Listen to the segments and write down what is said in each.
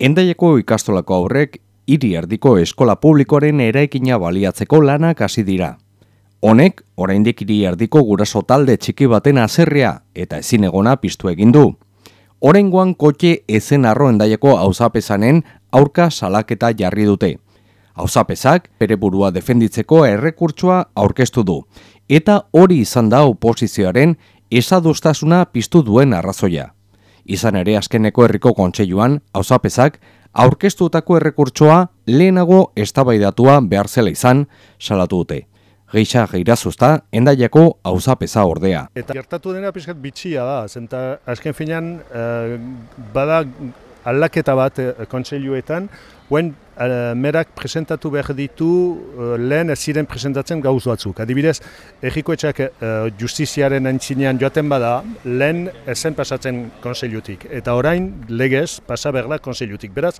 Endaieko ikastolako aurrek hiri erdiko eskola publikoaren eraikina baliatzeko lanak hasi dira. Honek, oraindik hiri erdiko guraso talde txiki baten azerria eta ezin egona piztu egin du. Orengoan kotxe ezen arro endaieko auzapesanen aurka salaketa jarri dute. Auzapesak bere burua defenditzeko errekurtsoa aurkeztu du eta hori izan da oposizioaren esadostasuna piztu duen arrazoia. Izan ere azkeneko herriko kontseiluan auzapesak aurkeztutako errekurtsoa lehenago eztabaidatua behar zela izan salatu dute. Geixa geirazuzta, endaiako auzapeza ordea. Eta gertatu dena pizkat bitxia da, zenta azken finean eh, bada aldaketa bat eh, kontseiluetan, Guen, uh, merak presentatu behar ditu uh, lehen ez ziren presentatzen gauz batzuk. Adibidez, egikoetxak uh, justiziaren antzinean joaten bada, lehen ezen pasatzen konseilutik. Eta orain, legez, pasa behar da konseilutik. Beraz,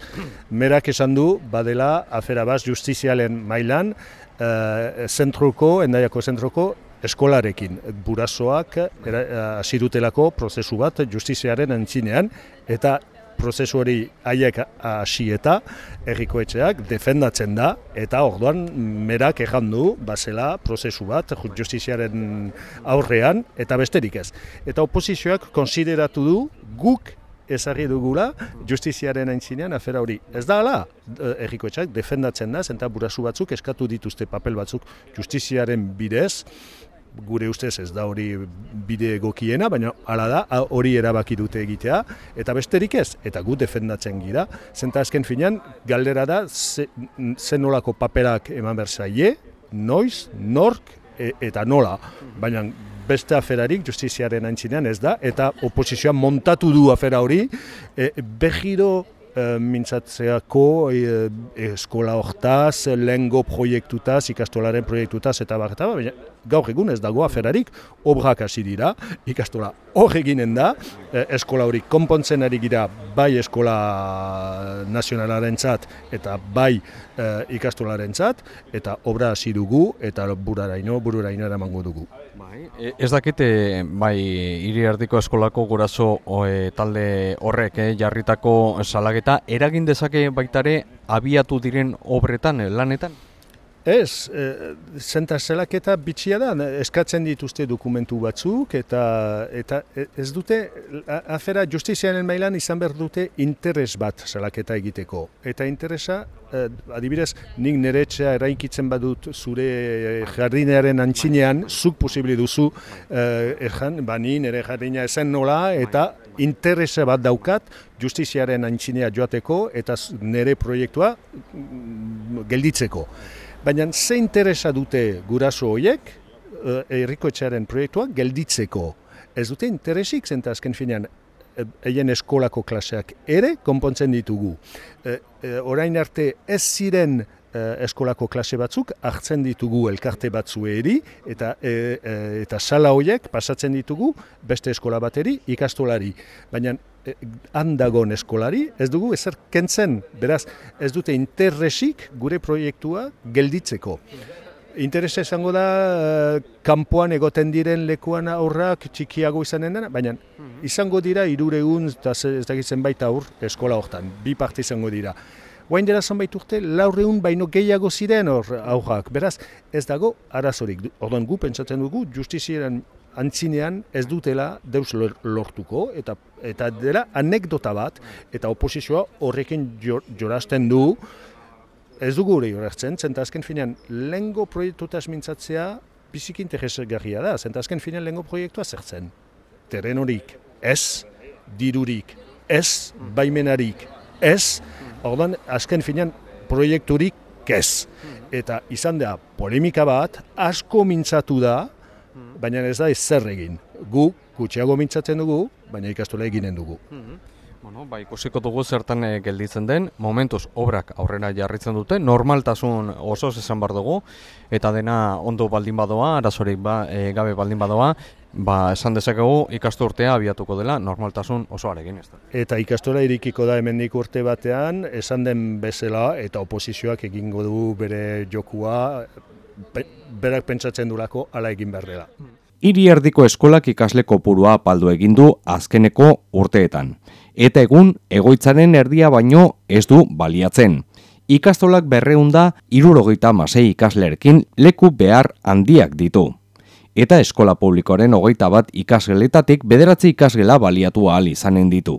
merak esan du, badela, afera baz, justizialen mailan, uh, zentroko, endaiako zentroko, eskolarekin, burasoak hasi dutelako prozesu bat justiziaren antzinean, eta prozesu hori haiek hasi eta errikoetxeak defendatzen da eta orduan merak ejan du basela prozesu bat justiziaren aurrean eta besterik ez. Eta oposizioak konsideratu du guk ezarri dugula justiziaren aintzinean afera hori. Ez da ala, errikoetxeak defendatzen da, zenta burasu batzuk eskatu dituzte papel batzuk justiziaren bidez, gure ustez ez da hori bide egokiena, baina hala da, hori erabaki dute egitea, eta besterik ez, eta gu defendatzen gira. Zenta azken finean, galdera da, zen nolako paperak eman berzaie, noiz, nork, e, eta nola. Baina beste aferarik justiziaren antzinean ez da, eta oposizioa montatu du afera hori, e, behiro e, mintzatzeako e, eskola hortaz, lengo proiektutaz, ikastolaren proiektutaz, eta bat, baina gaur egun ez dago aferarik, obrak hasi dira, ikastola hor eginen da, e, eskola hori konpontzen ari gira bai eskola nazionalaren zat, eta bai e, ikastolaren zat, eta obra hasi dugu, eta buraraino, bururaino eramango dugu. Bai, e, ez dakite, bai, hiri erdiko eskolako guraso oe, talde horrek eh, jarritako salageta, eragin dezake baitare abiatu diren obretan, lanetan? Ez, e, zenta zelaketa bitxia da, eskatzen dituzte dokumentu batzuk, eta, eta ez dute, afera justizianen mailan izan behar dute interes bat zelaketa egiteko. Eta interesa, e, adibidez, nik nire etxea eraikitzen badut zure jardinearen antxinean, zuk posibili duzu, e, ba ni nire jardinea esen nola, eta interesa bat daukat justiziaren antxinea joateko, eta nire proiektua mm, gelditzeko. Baina ze interesa dute guraso erriko eh, proiektua gelditzeko. Ez dute interesik zenta azken finean eien eskolako klaseak ere konpontzen ditugu. E, orain arte ez ziren eskolako klase batzuk hartzen ditugu elkarte batzueri eta eta sala horiek pasatzen ditugu beste eskola bateri ikastolari. Baina handagon eskolari, ez dugu ezer kentzen, beraz, ez dute interesik gure proiektua gelditzeko. Interese esango da, kanpoan egoten diren lekuan aurrak txikiago izanen dena, baina izango dira irureun, eta ez dakitzen baita aur, eskola hortan, bi parte izango dira. Guain dira zonbait urte, laurreun baino gehiago ziren hor aurrak, beraz, ez dago arazorik. Orduan gu pentsatzen dugu, justizieran antzinean ez dutela deus lortuko eta eta dela anekdota bat eta oposizioa horrekin jorasten du ez dugu hori horretzen, zenta azken finean lengo proiektu eta esmintzatzea biziki interesgarria da, zenta azken finean lengo proiektua zertzen. Terrenorik, ez, dirurik, ez, baimenarik, ez, ordan azken finean proiekturik ez. Eta izan da polemika bat, asko mintzatu da, baina ez da ez zer egin. Gu, gutxiago mintzatzen dugu, baina ikastola eginen dugu. Bueno, ba, ikusiko dugu zertan eh, gelditzen den, momentuz obrak aurrera jarritzen dute, normaltasun oso esan bar dugu, eta dena ondo baldin badoa, arazorik ba, e, gabe baldin badoa, ba, esan dezakegu ikastu urtea abiatuko dela normaltasun oso aregin ez da. Eta ikastola irikiko da hemendik urte batean, esan den bezala eta oposizioak egingo du bere jokua, berak pentsatzen durako ala egin behar dela. Hiri erdiko eskolak ikasle kopurua apaldu egin du azkeneko urteetan. Eta egun egoitzaren erdia baino ez du baliatzen. Ikastolak berreunda irurogeita masei ikaslerkin leku behar handiak ditu. Eta eskola publikoaren hogeita bat ikasgeletatik bederatzi ikasgela baliatu ahal izanen ditu.